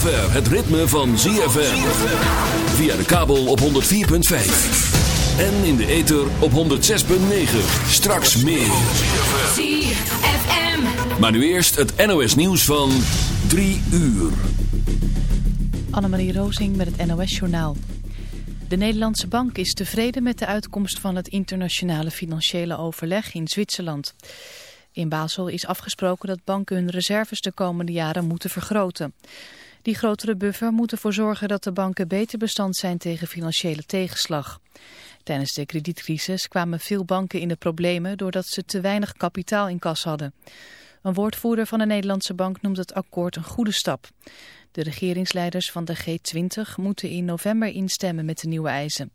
zover het ritme van ZFM. Via de kabel op 104.5. En in de ether op 106.9. Straks meer. ZFM. Maar nu eerst het NOS nieuws van 3 uur. Annemarie Rozing met het NOS-journaal. De Nederlandse bank is tevreden met de uitkomst van het internationale financiële overleg in Zwitserland. In Basel is afgesproken dat banken hun reserves de komende jaren moeten vergroten. Die grotere buffer moet ervoor zorgen dat de banken beter bestand zijn tegen financiële tegenslag. Tijdens de kredietcrisis kwamen veel banken in de problemen doordat ze te weinig kapitaal in kas hadden. Een woordvoerder van de Nederlandse bank noemt het akkoord een goede stap. De regeringsleiders van de G20 moeten in november instemmen met de nieuwe eisen.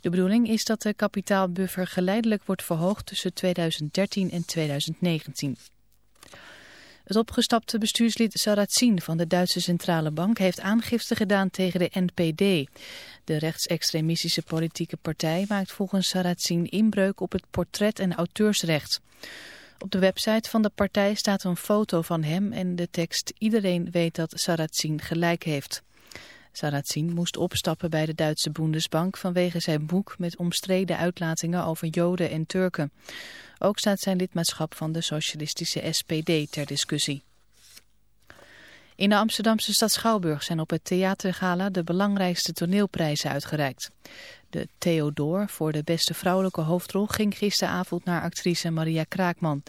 De bedoeling is dat de kapitaalbuffer geleidelijk wordt verhoogd tussen 2013 en 2019. Het opgestapte bestuurslid Sarrazin van de Duitse Centrale Bank heeft aangifte gedaan tegen de NPD. De rechtsextremistische politieke partij maakt volgens Sarrazin inbreuk op het portret- en auteursrecht. Op de website van de partij staat een foto van hem en de tekst Iedereen weet dat Sarrazin gelijk heeft. Sarrazin moest opstappen bij de Duitse Bundesbank vanwege zijn boek met omstreden uitlatingen over Joden en Turken. Ook staat zijn lidmaatschap van de socialistische SPD ter discussie. In de Amsterdamse stad Schouwburg zijn op het theatergala de belangrijkste toneelprijzen uitgereikt. De Theodor voor de beste vrouwelijke hoofdrol ging gisteravond naar actrice Maria Kraakman.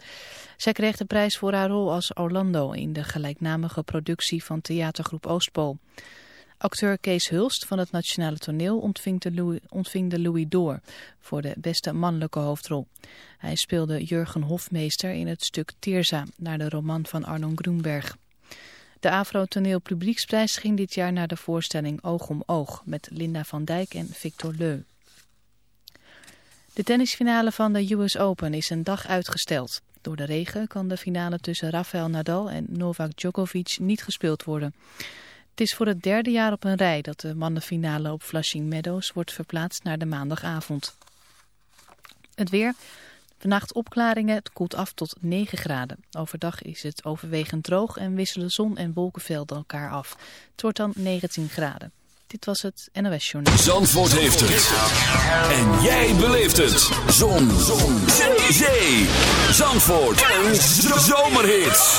Zij kreeg de prijs voor haar rol als Orlando in de gelijknamige productie van theatergroep Oostpool. Acteur Kees Hulst van het Nationale Toneel ontving de, Louis, ontving d'Or voor de beste mannelijke hoofdrol. Hij speelde Jurgen Hofmeester in het stuk Teerza naar de roman van Arnon Grunberg. De Afro Toneel Publieksprijs ging dit jaar naar de voorstelling Oog om Oog met Linda van Dijk en Victor Leu. De tennisfinale van de US Open is een dag uitgesteld. Door de regen kan de finale tussen Rafael Nadal en Novak Djokovic niet gespeeld worden. Het is voor het derde jaar op een rij dat de mannenfinale op Flushing Meadows wordt verplaatst naar de maandagavond. Het weer... Vannacht opklaringen, het koelt af tot 9 graden. Overdag is het overwegend droog en wisselen zon en wolkenvelden elkaar af. Het wordt dan 19 graden. Dit was het NOS Journaal. Zandvoort heeft het. En jij beleeft het. Zon. Zon. Zee. Zandvoort. Een zomerhit.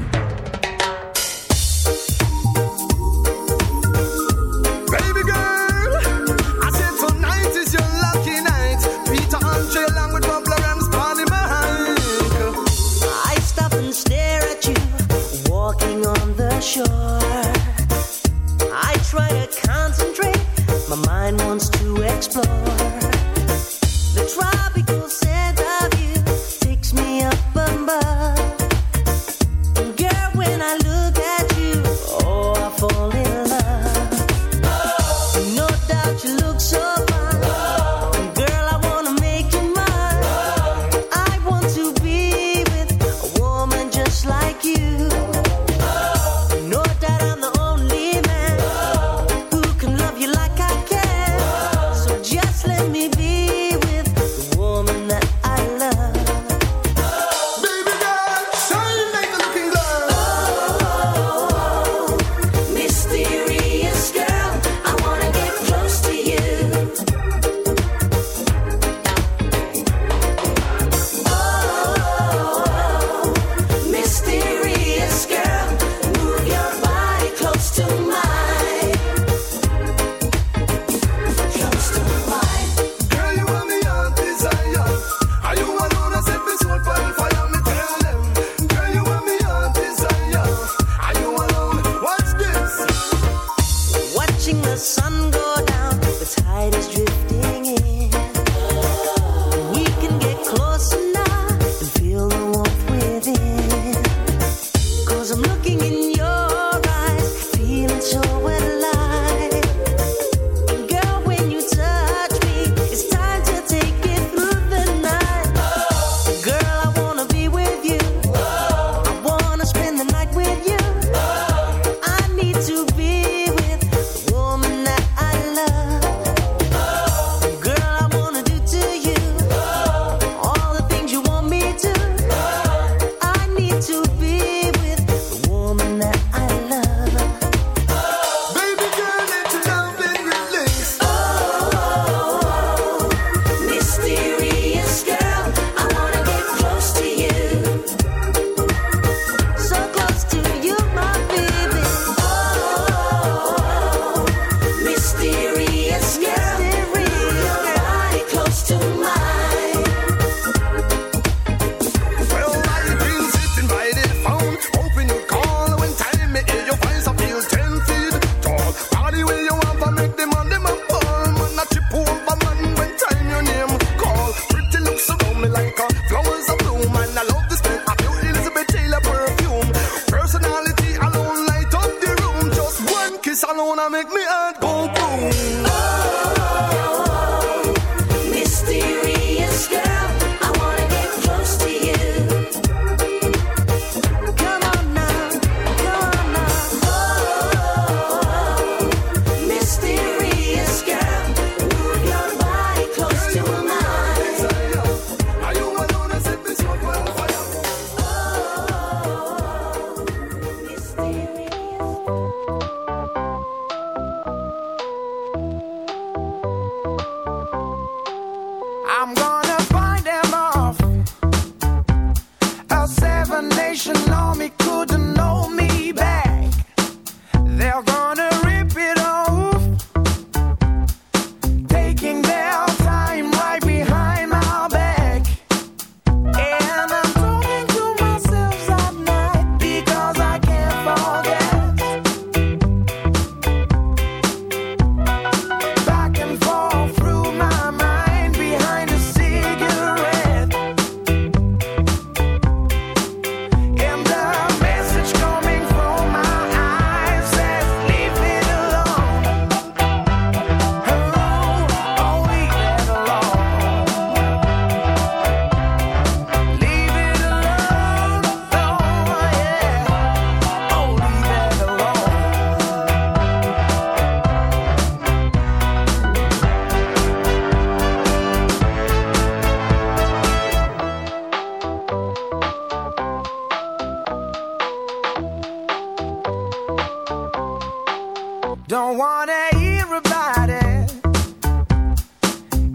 Don't wanna hear about it.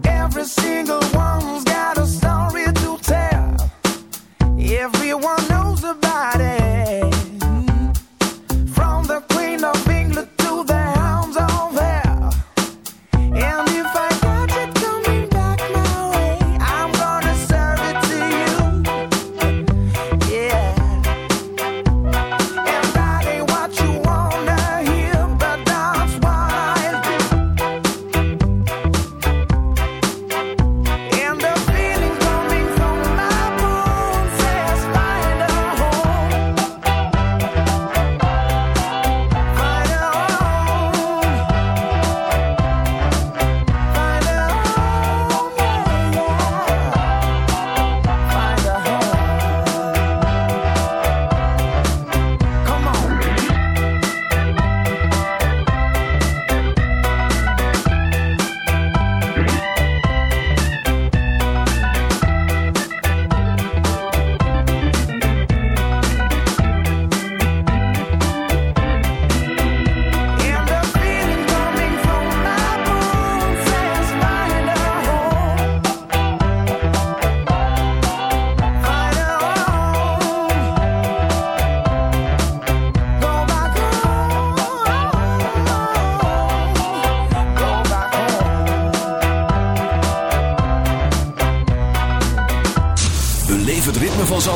Every single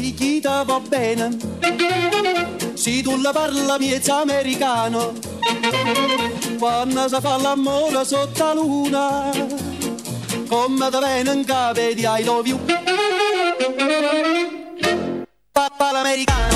di chi ti va bene. Se tu la parla miezza americano, quando si fa l'amore sotto la luna, come te viene in capo di I love you. Papà l'americano.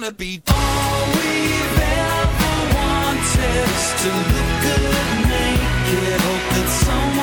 gonna be all we've ever wanted to look good naked. Hope that someone